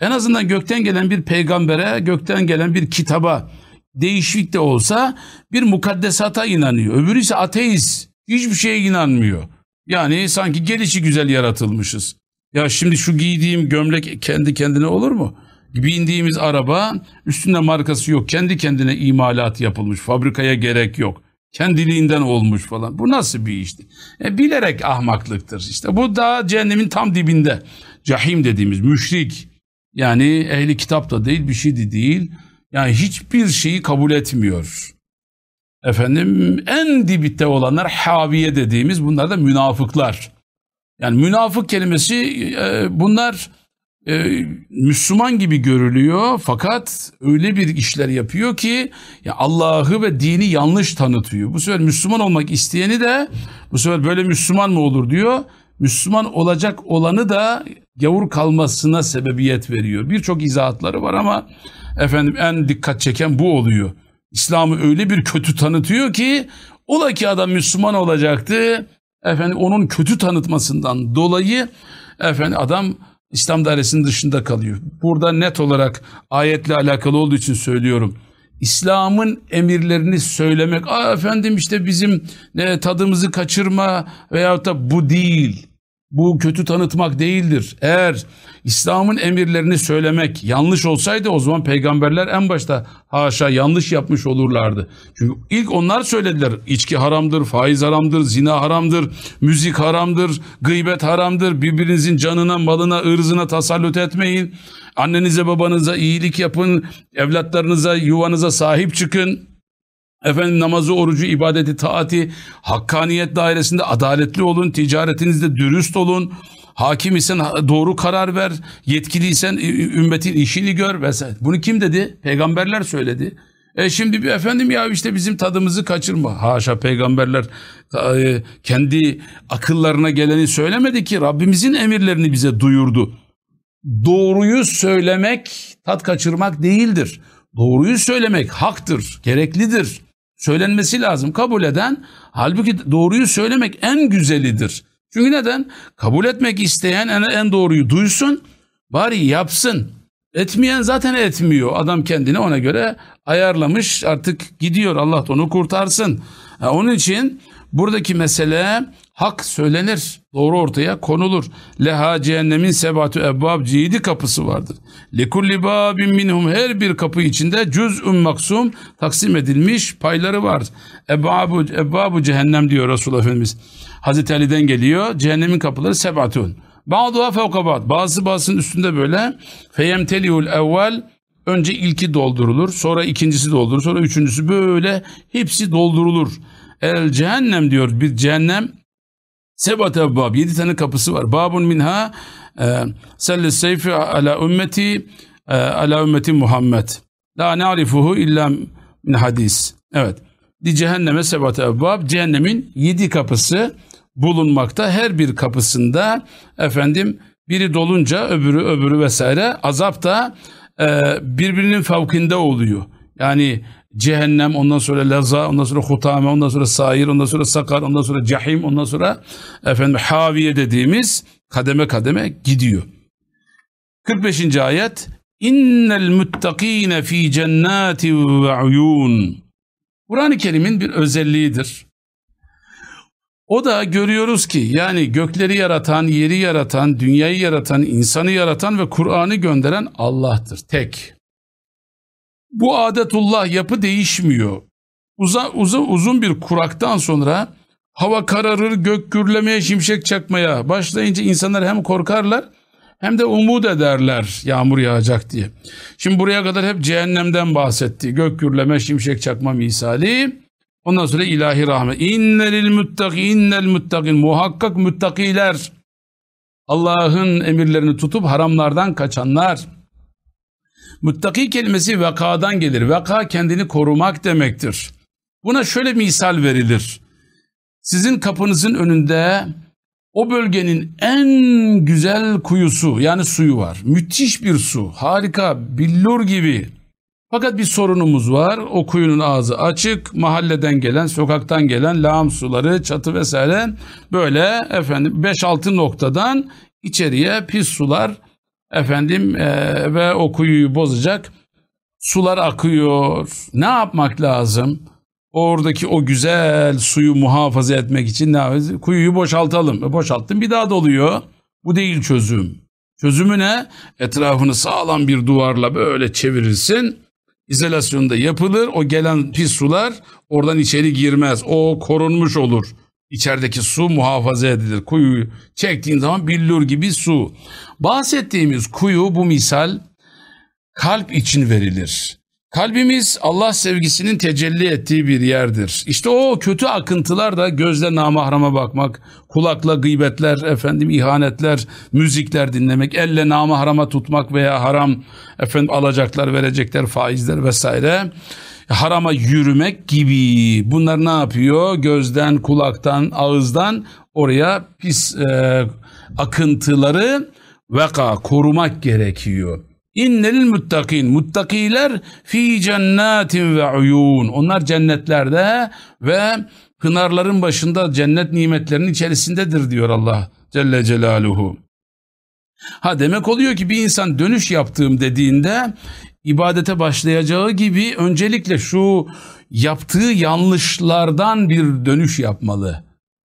En azından gökten gelen bir peygambere, gökten gelen bir kitaba değişik de olsa bir mukaddesata inanıyor. Öbürü ise ateist. Hiçbir şeye inanmıyor. Yani sanki gelişi güzel yaratılmışız. Ya şimdi şu giydiğim gömlek kendi kendine olur mu? Bindiğimiz araba üstünde markası yok. Kendi kendine imalat yapılmış. Fabrikaya gerek yok. Kendiliğinden olmuş falan. Bu nasıl bir işti? E, bilerek ahmaklıktır. İşte bu da cehennemin tam dibinde. Cahim dediğimiz müşrik. Yani ehli kitap da değil bir şey de değil. Yani hiçbir şeyi kabul etmiyor. Efendim en dibinde olanlar haviye dediğimiz bunlar da münafıklar. Yani münafık kelimesi e, bunlar e, Müslüman gibi görülüyor fakat öyle bir işler yapıyor ki ya Allah'ı ve dini yanlış tanıtıyor. Bu sefer Müslüman olmak isteyeni de bu sefer böyle Müslüman mı olur diyor. Müslüman olacak olanı da gavur kalmasına sebebiyet veriyor. Birçok izahatları var ama efendim en dikkat çeken bu oluyor. İslam'ı öyle bir kötü tanıtıyor ki ola ki adam Müslüman olacaktı efendim onun kötü tanıtmasından dolayı efendim adam İslam dairesinin dışında kalıyor. Burada net olarak ayetle alakalı olduğu için söylüyorum. İslam'ın emirlerini söylemek, Aa efendim işte bizim ne, tadımızı kaçırma veyahut da bu değil. Bu kötü tanıtmak değildir. Eğer İslam'ın emirlerini söylemek yanlış olsaydı o zaman peygamberler en başta haşa yanlış yapmış olurlardı. Çünkü ilk onlar söylediler. İçki haramdır, faiz haramdır, zina haramdır, müzik haramdır, gıybet haramdır. Birbirinizin canına, malına, ırzına tasallut etmeyin. Annenize, babanıza iyilik yapın. Evlatlarınıza, yuvanıza sahip çıkın. Efendim namazı, orucu, ibadeti, taati, hakkaniyet dairesinde adaletli olun, ticaretinizde dürüst olun, hakim isen doğru karar ver, yetkiliysen ümmetin işini gör vesaire. Bunu kim dedi? Peygamberler söyledi. E şimdi bir efendim ya işte bizim tadımızı kaçırma. Haşa peygamberler e, kendi akıllarına geleni söylemedi ki Rabbimizin emirlerini bize duyurdu. Doğruyu söylemek tat kaçırmak değildir. Doğruyu söylemek haktır, gereklidir söylenmesi lazım. Kabul eden halbuki doğruyu söylemek en güzelidir. Çünkü neden? Kabul etmek isteyen en, doğruyu duysun, bari yapsın. Etmeyen zaten etmiyor. Adam kendini ona göre ayarlamış artık gidiyor Allah onu kurtarsın. Yani onun için Buradaki mesele hak söylenir. Doğru ortaya konulur. Leha cehennemin sebatü ebbab yedi kapısı vardır. Likulli babin minhum her bir kapı içinde cüz'ün maksum taksim edilmiş payları var. Ebbabu, ebbabu cehennem diyor Resulullah Efendimiz. Hazreti Ali'den geliyor. Cehennemin kapıları sebatun. Bazıha fevkabat. Bazı bazısının üstünde böyle. Feyemteliul evvel Önce ilki doldurulur, sonra ikincisi doldurulur, sonra üçüncüsü böyle hepsi doldurulur. El cehennem diyor bir cehennem sebat ebbab yedi tane kapısı var. Babun minha e, selles seyfi ala ümmeti e, ala ümmeti Muhammed. La na'rifuhu illa min hadis. Evet. Di cehenneme sebat ebbab cehennemin yedi kapısı bulunmakta. Her bir kapısında efendim biri dolunca öbürü öbürü vesaire azap da e, birbirinin fevkinde oluyor. Yani cehennem, ondan sonra laza, ondan sonra hutame, ondan sonra sair, ondan sonra sakar, ondan sonra cahim, ondan sonra efendim haviye dediğimiz kademe kademe gidiyor. 45. ayet İnnel muttakine fi cennati ve uyun. Kur'an-ı Kerim'in bir özelliğidir. O da görüyoruz ki yani gökleri yaratan, yeri yaratan, dünyayı yaratan, insanı yaratan ve Kur'an'ı gönderen Allah'tır. Tek. Bu adetullah yapı değişmiyor. Uza, uza, uzun bir kuraktan sonra hava kararır, gök gürlemeye, şimşek çakmaya başlayınca insanlar hem korkarlar hem de umut ederler yağmur yağacak diye. Şimdi buraya kadar hep cehennemden bahsetti. Gök gürleme, şimşek çakma misali. Ondan sonra ilahi rahmet. İnnelil muttaki, innel muttakin. Muhakkak muttakiler. Allah'ın emirlerini tutup haramlardan kaçanlar. Muttaki kelimesi vekadan gelir. Veka kendini korumak demektir. Buna şöyle misal verilir. Sizin kapınızın önünde o bölgenin en güzel kuyusu yani suyu var. Müthiş bir su. Harika, billur gibi. Fakat bir sorunumuz var. O kuyunun ağzı açık. Mahalleden gelen, sokaktan gelen lağım suları, çatı vesaire böyle efendim 5-6 noktadan içeriye pis sular efendim e, ve o kuyuyu bozacak sular akıyor. Ne yapmak lazım? Oradaki o güzel suyu muhafaza etmek için ne yapacağız? Kuyuyu boşaltalım. E, boşalttım bir daha doluyor. Bu değil çözüm. Çözümü ne? Etrafını sağlam bir duvarla böyle çevirirsin izolasyonda yapılır. O gelen pis sular oradan içeri girmez. O korunmuş olur. İçerideki su muhafaza edilir. Kuyu çektiğin zaman billur gibi su. Bahsettiğimiz kuyu bu misal kalp için verilir. Kalbimiz Allah sevgisinin tecelli ettiği bir yerdir. İşte o kötü akıntılar da gözle namahrama bakmak, kulakla gıybetler, efendim ihanetler, müzikler dinlemek, elle namahrama tutmak veya haram efendim alacaklar, verecekler, faizler vesaire harama yürümek gibi. Bunlar ne yapıyor? Gözden, kulaktan, ağızdan oraya pis e, akıntıları veka korumak gerekiyor. İnnel muttakin. Muttakiler fi cennetin ve uyun. Onlar cennetlerde ve pınarların başında cennet nimetlerinin içerisindedir diyor Allah Celle Celaluhu. Ha demek oluyor ki bir insan dönüş yaptığım dediğinde ibadete başlayacağı gibi öncelikle şu yaptığı yanlışlardan bir dönüş yapmalı.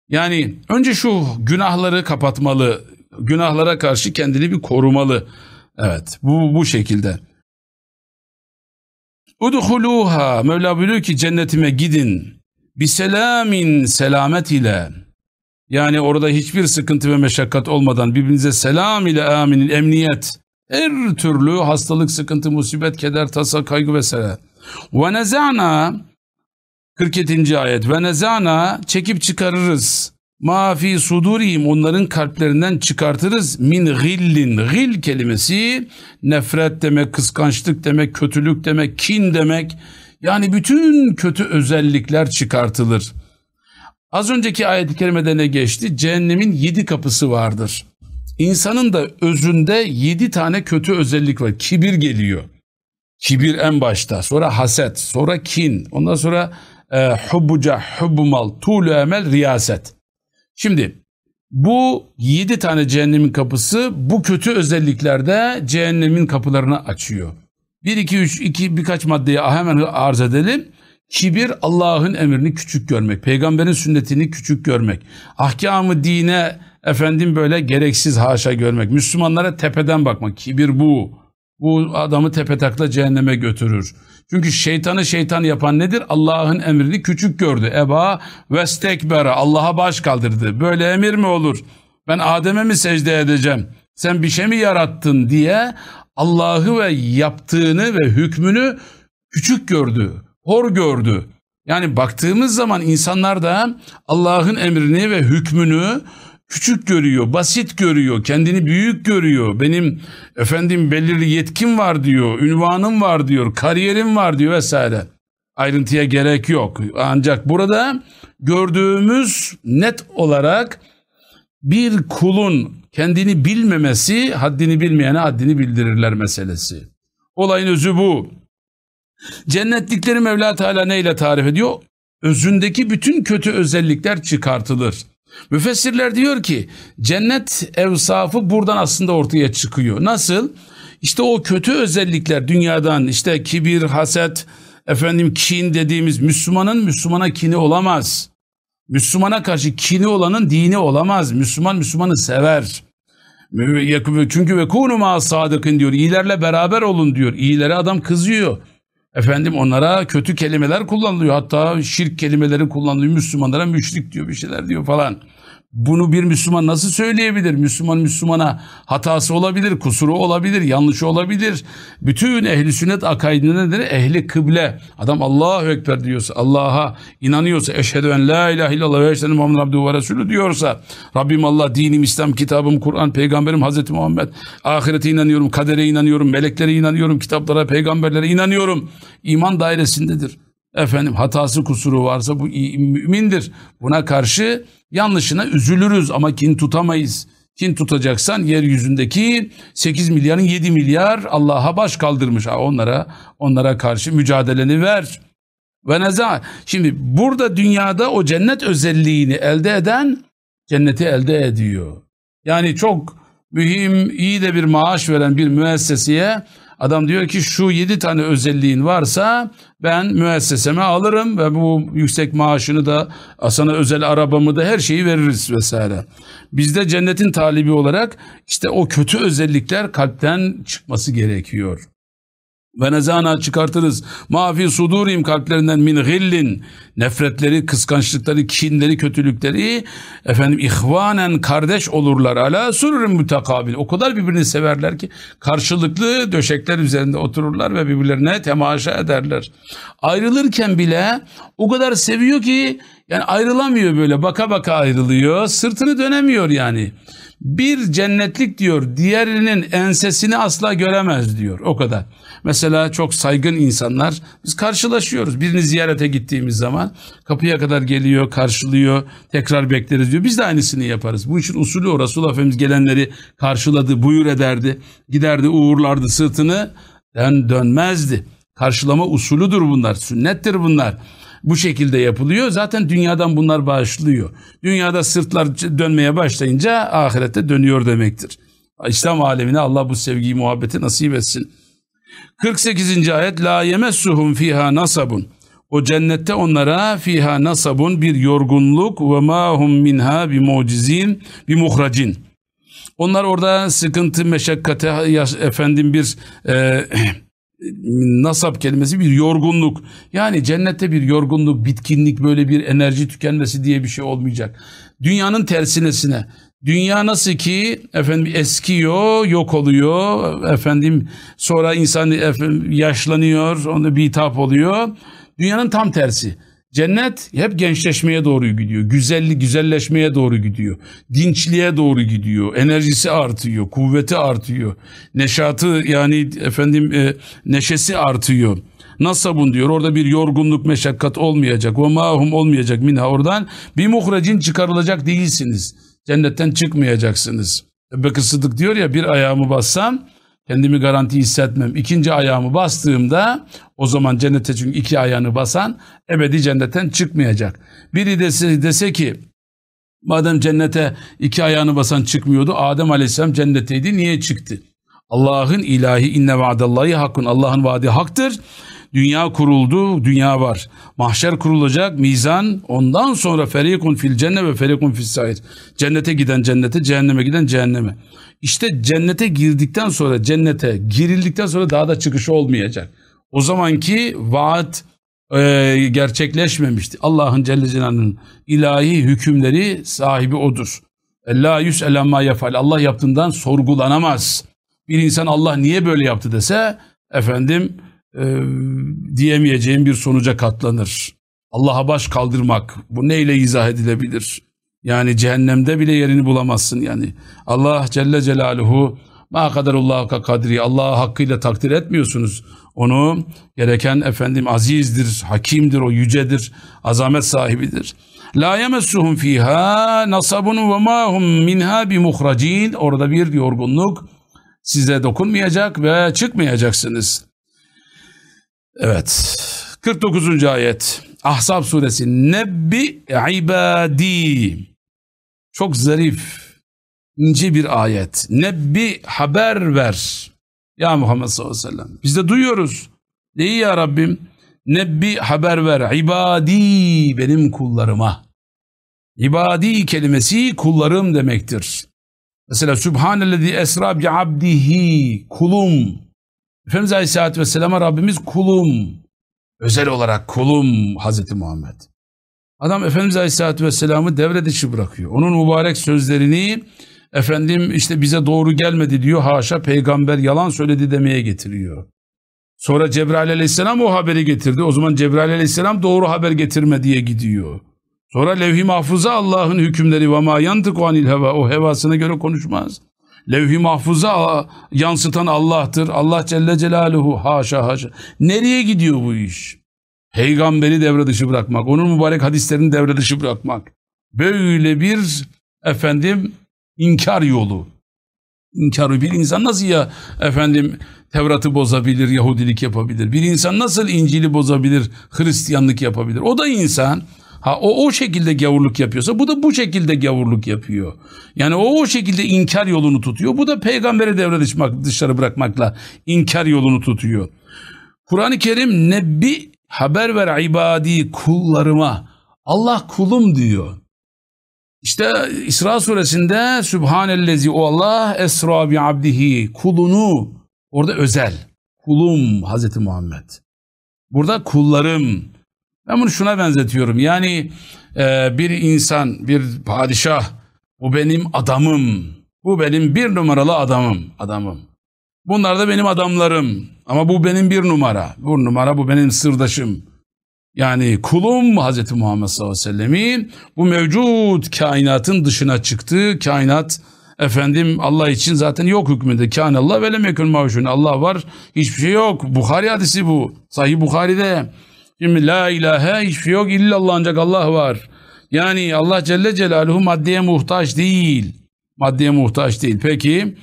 Yani önce şu günahları kapatmalı, günahlara karşı kendini bir korumalı. Evet bu, bu şekilde. Udhuluha Mevla buyuruyor ki cennetime gidin. Bir selamin selamet ile. Yani orada hiçbir sıkıntı ve meşakkat olmadan birbirinize selam ile aminin emniyet. Her türlü hastalık, sıkıntı, musibet, keder, tasa, kaygı vesaire. Ve nezana 47. ayet. Ve nezana çekip çıkarırız. Ma fi onların kalplerinden çıkartırız min gillin. Gil kelimesi nefret demek, kıskançlık demek, kötülük demek, kin demek. Yani bütün kötü özellikler çıkartılır. Az önceki ayet-i kerimede ne geçti? Cehennemin yedi kapısı vardır. İnsanın da özünde yedi tane kötü özellik var. Kibir geliyor. Kibir en başta. Sonra haset. Sonra kin. Ondan sonra e, hubbuca, hubbumal, tuğlu emel, riyaset. Şimdi bu yedi tane cehennemin kapısı bu kötü özelliklerde cehennemin kapılarını açıyor. Bir, iki, üç, iki birkaç maddeyi hemen arz edelim. Kibir Allah'ın emrini küçük görmek, peygamberin sünnetini küçük görmek, ahkamı dine efendim böyle gereksiz haşa görmek, Müslümanlara tepeden bakmak. Kibir bu. Bu adamı tepetakla cehenneme götürür. Çünkü şeytanı şeytan yapan nedir? Allah'ın emrini küçük gördü. Eba ve stekbera Allah'a baş kaldırdı. Böyle emir mi olur? Ben Adem'e mi secde edeceğim? Sen bir şey mi yarattın diye Allah'ı ve yaptığını ve hükmünü küçük gördü, hor gördü. Yani baktığımız zaman insanlar da Allah'ın emrini ve hükmünü küçük görüyor, basit görüyor, kendini büyük görüyor. Benim efendim belirli yetkim var diyor, ünvanım var diyor, kariyerim var diyor vesaire. Ayrıntıya gerek yok. Ancak burada gördüğümüz net olarak bir kulun kendini bilmemesi haddini bilmeyene haddini bildirirler meselesi. Olayın özü bu. Cennetlikleri Mevla Teala neyle tarif ediyor? Özündeki bütün kötü özellikler çıkartılır. Müfessirler diyor ki cennet evsafı buradan aslında ortaya çıkıyor. Nasıl? İşte o kötü özellikler dünyadan işte kibir, haset, efendim kin dediğimiz Müslümanın Müslümana kini olamaz. Müslümana karşı kini olanın dini olamaz. Müslüman Müslümanı sever. Çünkü ve kunu ma sadıkın diyor. İyilerle beraber olun diyor. İyilere adam kızıyor. Efendim onlara kötü kelimeler kullanılıyor. Hatta şirk kelimeleri kullanılıyor. Müslümanlara müşrik diyor bir şeyler diyor falan. Bunu bir Müslüman nasıl söyleyebilir? Müslüman Müslümana hatası olabilir, kusuru olabilir, yanlışı olabilir. Bütün ehli sünnet akaidinde nedir? Ehli kıble. Adam Allahu Ekber diyorsa, Allah'a inanıyorsa, eşhedü en la ilahe illallah ve eşhedü Muhammed abduhu ve resulü diyorsa, Rabbim Allah, dinim, İslam, kitabım, Kur'an, peygamberim, Hazreti Muhammed, ahirete inanıyorum, kadere inanıyorum, meleklere inanıyorum, kitaplara, peygamberlere inanıyorum. İman dairesindedir. Efendim hatası kusuru varsa bu mümindir. Buna karşı yanlışına üzülürüz ama kin tutamayız. Kin tutacaksan yeryüzündeki 8 milyarın 7 milyar Allah'a baş kaldırmış. Onlara onlara karşı mücadeleni ver. Ve neza. Şimdi burada dünyada o cennet özelliğini elde eden cenneti elde ediyor. Yani çok mühim, iyi de bir maaş veren bir müesseseye Adam diyor ki şu yedi tane özelliğin varsa ben müesseseme alırım ve bu yüksek maaşını da sana özel arabamı da her şeyi veririz vesaire. Bizde cennetin talibi olarak işte o kötü özellikler kalpten çıkması gerekiyor. Ve nezana çıkartırız. Mafi sudurim kalplerinden min gillin. Nefretleri, kıskançlıkları, kinleri, kötülükleri efendim ihvanen kardeş olurlar. Ala sururin mütekabil. O kadar birbirini severler ki karşılıklı döşekler üzerinde otururlar ve birbirlerine temaşa ederler. Ayrılırken bile o kadar seviyor ki yani ayrılamıyor böyle baka baka ayrılıyor. Sırtını dönemiyor yani. Bir cennetlik diyor diğerinin ensesini asla göremez diyor o kadar. Mesela çok saygın insanlar biz karşılaşıyoruz. Birini ziyarete gittiğimiz zaman kapıya kadar geliyor, karşılıyor, tekrar bekleriz diyor. Biz de aynısını yaparız. Bu için usulü o Resulullah Efendimiz gelenleri karşıladı, buyur ederdi, giderdi, uğurlardı sırtını dön dönmezdi. Karşılama usulüdür bunlar, sünnettir bunlar. Bu şekilde yapılıyor. Zaten dünyadan bunlar başlıyor. Dünyada sırtlar dönmeye başlayınca ahirette dönüyor demektir. İslam alemine Allah bu sevgiyi, muhabbeti nasip etsin. 48. ayet La yemessuhum fiha nasabun. O cennette onlara fiha nasabun bir yorgunluk ve ma hum minha bi mucizin bi muhracin. Onlar orada sıkıntı, meşakkate, efendim bir e, nasap kelimesi bir yorgunluk. Yani cennette bir yorgunluk, bitkinlik, böyle bir enerji tükenmesi diye bir şey olmayacak. Dünyanın tersinesine. Dünya nasıl ki efendim eskiyor, yok oluyor, efendim sonra insan efendim, yaşlanıyor, onda bir hitap oluyor. Dünyanın tam tersi. Cennet hep gençleşmeye doğru gidiyor. Güzellik, güzelleşmeye doğru gidiyor. Dinçliğe doğru gidiyor. Enerjisi artıyor, kuvveti artıyor. Neşatı yani efendim e, neşesi artıyor. Nasabun diyor orada bir yorgunluk meşakkat olmayacak. Ve mahum olmayacak minha oradan. Bir muhracin çıkarılacak değilsiniz. Cennetten çıkmayacaksınız. Ebu Sıdık diyor ya bir ayağımı bassam kendimi garanti hissetmem. İkinci ayağımı bastığımda o zaman cennete çünkü iki ayağını basan ebedi cennetten çıkmayacak. Biri dese, dese ki madem cennete iki ayağını basan çıkmıyordu Adem aleyhisselam cennetteydi niye çıktı? Allah'ın ilahi inne vaadallahi hakkın Allah'ın vaadi haktır. Dünya kuruldu, dünya var. Mahşer kurulacak, mizan. Ondan sonra ferikun fil cennet ve ferikun fil sair. Cennete giden cennete, cehenneme giden cehenneme. İşte cennete girdikten sonra, cennete girildikten sonra daha da çıkışı olmayacak. O zamanki vaat e, gerçekleşmemişti. Allah'ın Celle Celaluhu'nun ilahi hükümleri sahibi odur. La yüs'el amma yefal. Allah yaptığından sorgulanamaz. Bir insan Allah niye böyle yaptı dese efendim e, diyemeyeceğim bir sonuca katlanır. Allah'a baş kaldırmak bu neyle izah edilebilir? Yani cehennemde bile yerini bulamazsın yani. Allah Celle Celaluhu ma kaderullah kadri Allah'ı hakkıyla takdir etmiyorsunuz. Onu gereken efendim azizdir, hakimdir, o yücedir, azamet sahibidir. La yemessuhum fiha nasabun ve ma hum minha bi muhracin. Orada bir yorgunluk size dokunmayacak ve çıkmayacaksınız. Evet. 49. ayet. Ahzab suresi. Nebbi ibadi. Çok zarif, ince bir ayet. Nebbi haber ver. Ya Muhammed sallallahu aleyhi ve sellem. Biz de duyuyoruz. Neyi ya Rabbim? Nebbi haber ver. İbadi benim kullarıma. İbadi kelimesi kullarım demektir. Mesela Sübhanellezi esra bi abdihi kulum. Efendimiz Aleyhisselatü Vesselam'a Rabbimiz kulum. Özel olarak kulum Hazreti Muhammed. Adam Efendimiz Aleyhisselatü Vesselam'ı devre dışı bırakıyor. Onun mübarek sözlerini efendim işte bize doğru gelmedi diyor. Haşa peygamber yalan söyledi demeye getiriyor. Sonra Cebrail aleyhisselam o haberi getirdi. O zaman Cebrail aleyhisselam doğru haber getirme diye gidiyor. Sonra levh-i mahfuza Allah'ın hükümleri ve ma yantıku heva. O hevasına göre konuşmaz. Levh-i mahfuza yansıtan Allah'tır. Allah Celle Celaluhu haşa haşa. Nereye gidiyor bu iş? Peygamberi devre dışı bırakmak, onun mübarek hadislerini devre dışı bırakmak. Böyle bir efendim inkar yolu. İnkar bir insan nasıl ya efendim Tevrat'ı bozabilir, Yahudilik yapabilir. Bir insan nasıl İncil'i bozabilir, Hristiyanlık yapabilir. O da insan. Ha o o şekilde gavurluk yapıyorsa bu da bu şekilde gavurluk yapıyor. Yani o o şekilde inkar yolunu tutuyor. Bu da peygambere devre dışarı bırakmakla inkar yolunu tutuyor. Kur'an-ı Kerim nebbi haber ver ibadi kullarıma. Allah kulum diyor. İşte İsra suresinde Sübhanellezi o Allah esra bi abdihi kulunu orada özel kulum Hazreti Muhammed. Burada kullarım. Ben bunu şuna benzetiyorum. Yani e, bir insan, bir padişah bu benim adamım. Bu benim bir numaralı adamım. Adamım. Bunlar da benim adamlarım. Ama bu benim bir numara. Bu numara bu benim sırdaşım. Yani kulum Hz. Muhammed sallallahu aleyhi ve sellem'i bu mevcut kainatın dışına çıktı. Kainat efendim Allah için zaten yok hükmünde. Kâne Allah ve lem yekun mavşun. Allah var hiçbir şey yok. Bukhari hadisi bu. Sahih Bukhari'de. Şimdi la ilahe hiçbir şey yok illallah ancak Allah var. Yani Allah Celle Celaluhu maddeye muhtaç değil. Maddeye muhtaç değil. Peki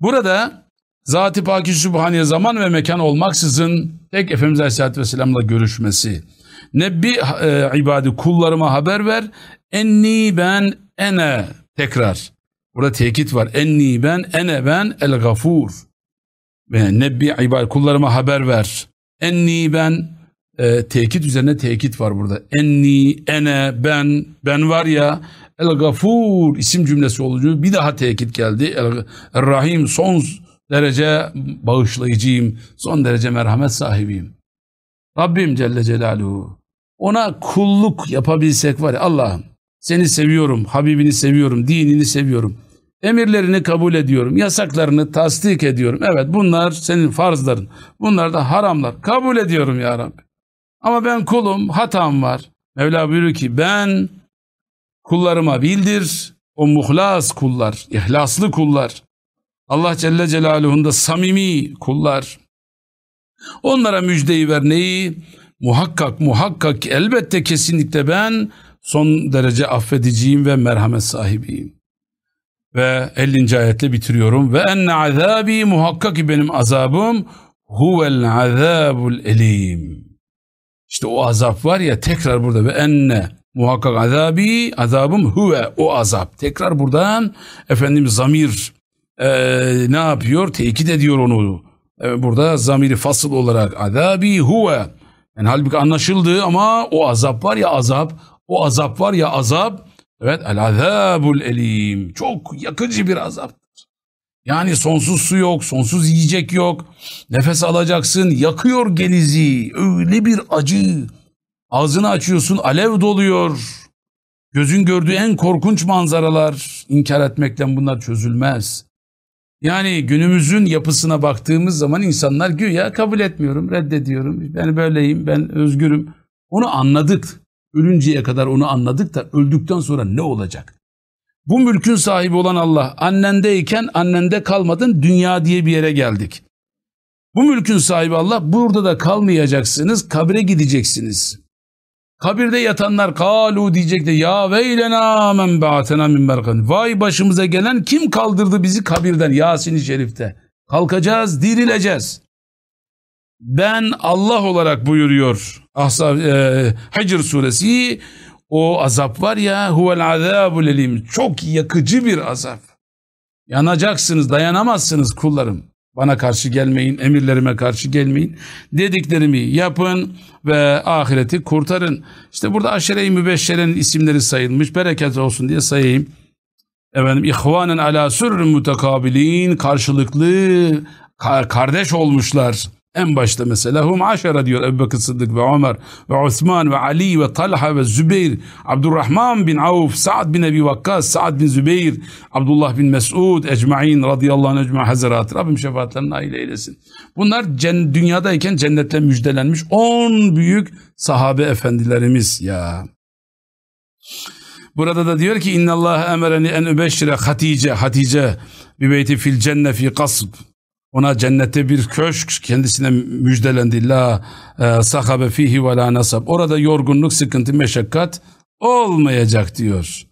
burada Zat-ı Paki Sübhaniye zaman ve mekan olmaksızın tek Efendimiz Aleyhisselatü Vesselam'la görüşmesi. Nebbi e, ibadi kullarıma haber ver. Enni ben ene tekrar. Burada tekit var. Enni ben ene ben el gafur. Ve nebbi ibadi kullarıma haber ver. Enni ben e, tekit üzerine tekit var burada. Enni ene ben ben var ya el gafur isim cümlesi olucu bir daha tekit geldi. El, rahim son derece bağışlayıcıyım, son derece merhamet sahibiyim. Rabbim Celle Celaluhu ona kulluk yapabilsek var ya Allah'ım seni seviyorum, Habibini seviyorum, dinini seviyorum. Emirlerini kabul ediyorum, yasaklarını tasdik ediyorum. Evet bunlar senin farzların, bunlar da haramlar. Kabul ediyorum ya Rabbi. Ama ben kulum, hatam var. Mevla buyuruyor ki ben kullarıma bildir, o muhlas kullar, ihlaslı kullar. Allah Celle Celaluhu'nda samimi kullar. Onlara müjdeyi ver neyi? Muhakkak muhakkak elbette kesinlikle ben son derece affediciyim ve merhamet sahibiyim. Ve 50. ayetle bitiriyorum. Ve enne azabi muhakkak benim azabım huvel azabul elim. İşte o azap var ya tekrar burada ve enne muhakkak azabi azabım huve o azap. Tekrar buradan efendim zamir e, ne yapıyor? Tekit ediyor onu. Evet, burada zamiri fasıl olarak azabi huve. Yani halbuki anlaşıldı ama o azap var ya azap, o azap var ya azap. Evet el azabul elim. Çok yakıcı bir azaptır. Yani sonsuz su yok, sonsuz yiyecek yok. Nefes alacaksın, yakıyor genizi. Öyle bir acı. Ağzını açıyorsun, alev doluyor. Gözün gördüğü en korkunç manzaralar. İnkar etmekten bunlar çözülmez. Yani günümüzün yapısına baktığımız zaman insanlar güya kabul etmiyorum, reddediyorum. Ben böyleyim, ben özgürüm. Onu anladık. Ölünceye kadar onu anladık da öldükten sonra ne olacak? Bu mülkün sahibi olan Allah annendeyken annende kalmadın dünya diye bir yere geldik. Bu mülkün sahibi Allah burada da kalmayacaksınız kabre gideceksiniz. Kabirde yatanlar kalu diyecek de ya veylena men ba'tena min berkan. Vay başımıza gelen kim kaldırdı bizi kabirden Yasin-i Şerif'te. Kalkacağız, dirileceğiz. Ben Allah olarak buyuruyor Ahzab, e, Hicr suresi o azap var ya huvel azabul elim çok yakıcı bir azap. Yanacaksınız, dayanamazsınız kullarım. Bana karşı gelmeyin, emirlerime karşı gelmeyin. Dediklerimi yapın ve ahireti kurtarın. İşte burada aşere-i mübeşşerenin isimleri sayılmış. Bereket olsun diye sayayım. Efendim ihvanen ala sürrün mutekabilin karşılıklı kardeş olmuşlar. En başta mesela hum aşara diyor Ebu Bekir Sıddık ve Ömer ve Osman ve Ali ve Talha ve Zübeyir, Abdurrahman bin Avf, Sa'd bin Ebi Vakkas, Sa'd bin Zübeyir, Abdullah bin Mesud, ecma'in radıyallahu anh ecma hazarat. Rabbim şefaatlerine nail eylesin. Bunlar cen dünyadayken cennetle müjdelenmiş 10 büyük sahabe efendilerimiz ya. Burada da diyor ki innallah emereni en übeşşire Hatice, Hatice bir beyti fil cenne fi kasb. Ona cennette bir köşk kendisine müjdelendi. La e, sahabe fihi ve la nasab. Orada yorgunluk, sıkıntı, meşakkat olmayacak diyor.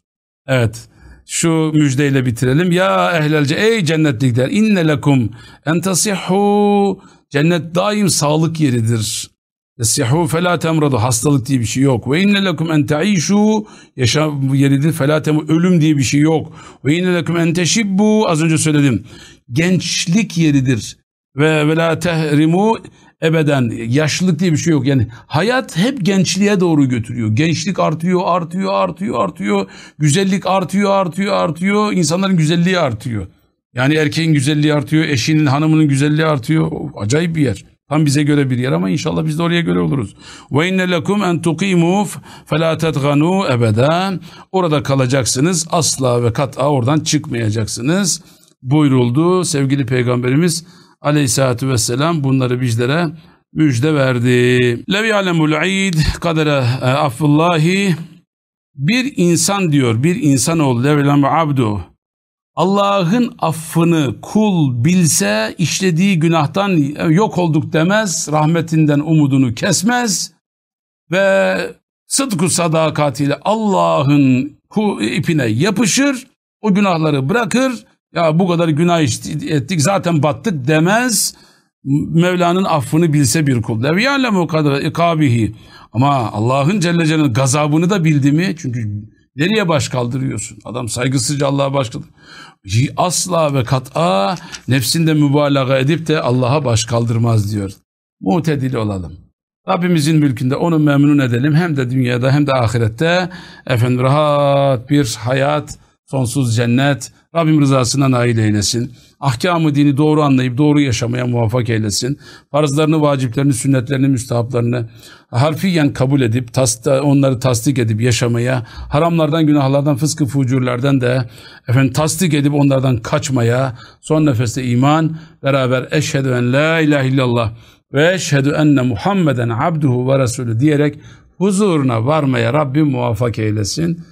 Evet. Şu müjdeyle bitirelim. Ya ehlelce ey cennetlikler inne lekum en tasihhu cennet daim sağlık yeridir. Yesihu felâ temradu hastalık diye bir şey yok. Ve inne lekum en te'işu yaşam yeridir. Felâ ölüm diye bir şey yok. Ve inne lekum en teşibbu az önce söyledim. Gençlik yeridir. Ve ve la tehrimu ebeden yaşlılık diye bir şey yok. Yani hayat hep gençliğe doğru götürüyor. Gençlik artıyor, artıyor, artıyor, artıyor. Güzellik artıyor, artıyor, artıyor. İnsanların güzelliği artıyor. Yani erkeğin güzelliği artıyor, eşinin, hanımının güzelliği artıyor. Acayip bir yer. Tam bize göre bir yer ama inşallah biz de oraya göre oluruz. Ve inne lekum en tuqimu fela tetganu ebeden. Orada kalacaksınız. Asla ve kat'a oradan çıkmayacaksınız. Buyuruldu. Sevgili Peygamberimiz Aleyhisselatü Vesselam bunları bizlere müjde verdi. Lev ya'lemul id kadere e, affullahi bir insan diyor bir insan ol lev abdu Allah'ın affını kul bilse işlediği günahtan yok olduk demez, rahmetinden umudunu kesmez ve sıdku sadakatiyle Allah'ın ipine yapışır, o günahları bırakır, ya bu kadar günah ettik zaten battık demez, Mevla'nın affını bilse bir kul. Lev ya'lemu kadra ikabihi. Ama Allah'ın Celle Celaluhu'nun gazabını da bildi mi? Çünkü Nereye baş kaldırıyorsun? Adam saygısızca Allah'a baş kaldırıyor. Asla ve kat'a nefsinde mübalağa edip de Allah'a baş kaldırmaz diyor. Mutedil olalım. Rabbimizin mülkünde onu memnun edelim. Hem de dünyada hem de ahirette efendim rahat bir hayat, sonsuz cennet, Rabbim rızasına nail eylesin. Ahkamı dini doğru anlayıp doğru yaşamaya muvaffak eylesin. Farzlarını, vaciplerini, sünnetlerini, müstahaplarını harfiyen kabul edip onları tasdik edip yaşamaya, haramlardan, günahlardan, fıskı fucurlardan da efendim tasdik edip onlardan kaçmaya, son nefeste iman, beraber eşhedü en la ilahe illallah ve eşhedü enne Muhammeden abduhu ve resulü diyerek huzuruna varmaya Rabbim muvaffak eylesin.